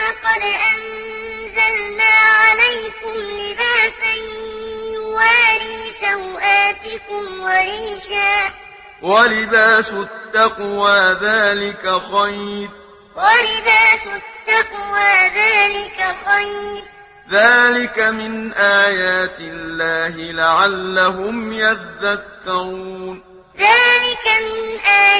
لقد أنزلنا عليكم لباسا يواري سوآتكم وريشا ولباس التقوى ذلك خير ولباس التقوى ذلك خير ذلك من آيات الله لعلهم يذكرون ذلك من آيات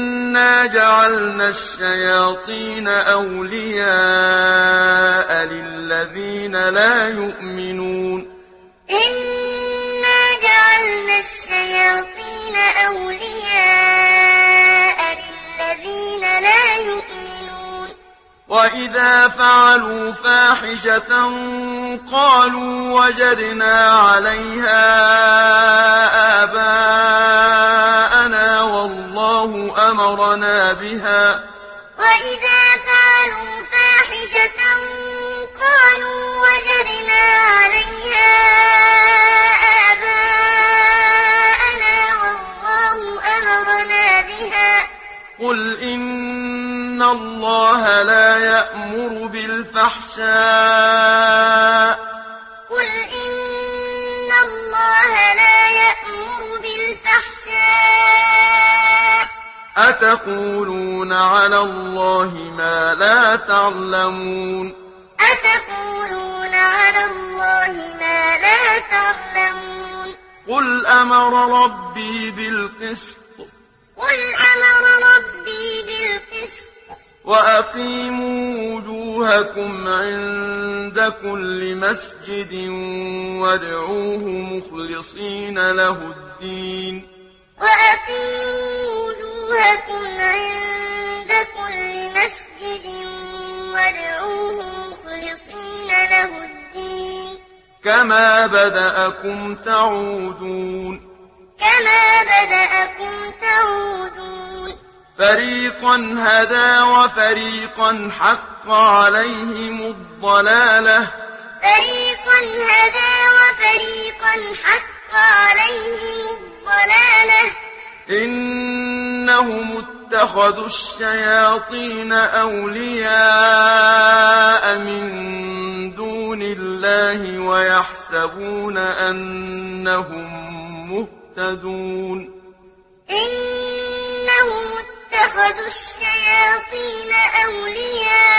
إنا جعلنا الشياطين أولياء للذين لا يؤمنون إنا جعلنا الشياطين أولياء للذين لا يؤمنون وإذا فعلوا فاحشة قالوا وجدنا عليها آباءنا أمرنا بها. وإذا فعلوا فاحشة قالوا وجدنا عليها آباءنا والله أمرنا بها. قل إن الله لا يأمر بالفحشاء. قل إن الله لا يأمر بالفحشاء. أتقولون على الله ما لا تعلمون؟ أتقولون على الله ما لا تعلمون؟ قل أمر ربي بالقسط قل أمر ربي بالقسط وأقيموا وجوهكم عند كل مسجد وادعوه مخلصين له الدين. وأقيموا كما بدأكم تعودون كما بدأكم تعودون فريقا هدى وفريقا حق عليهم الضلالة فريقا هدى وفريقا حق عليهم الضلالة إنهم اتخذوا الشياطين أولياء من دون الله ويحسبون أنهم مهتدون إنهم اتخذوا الشياطين أولياء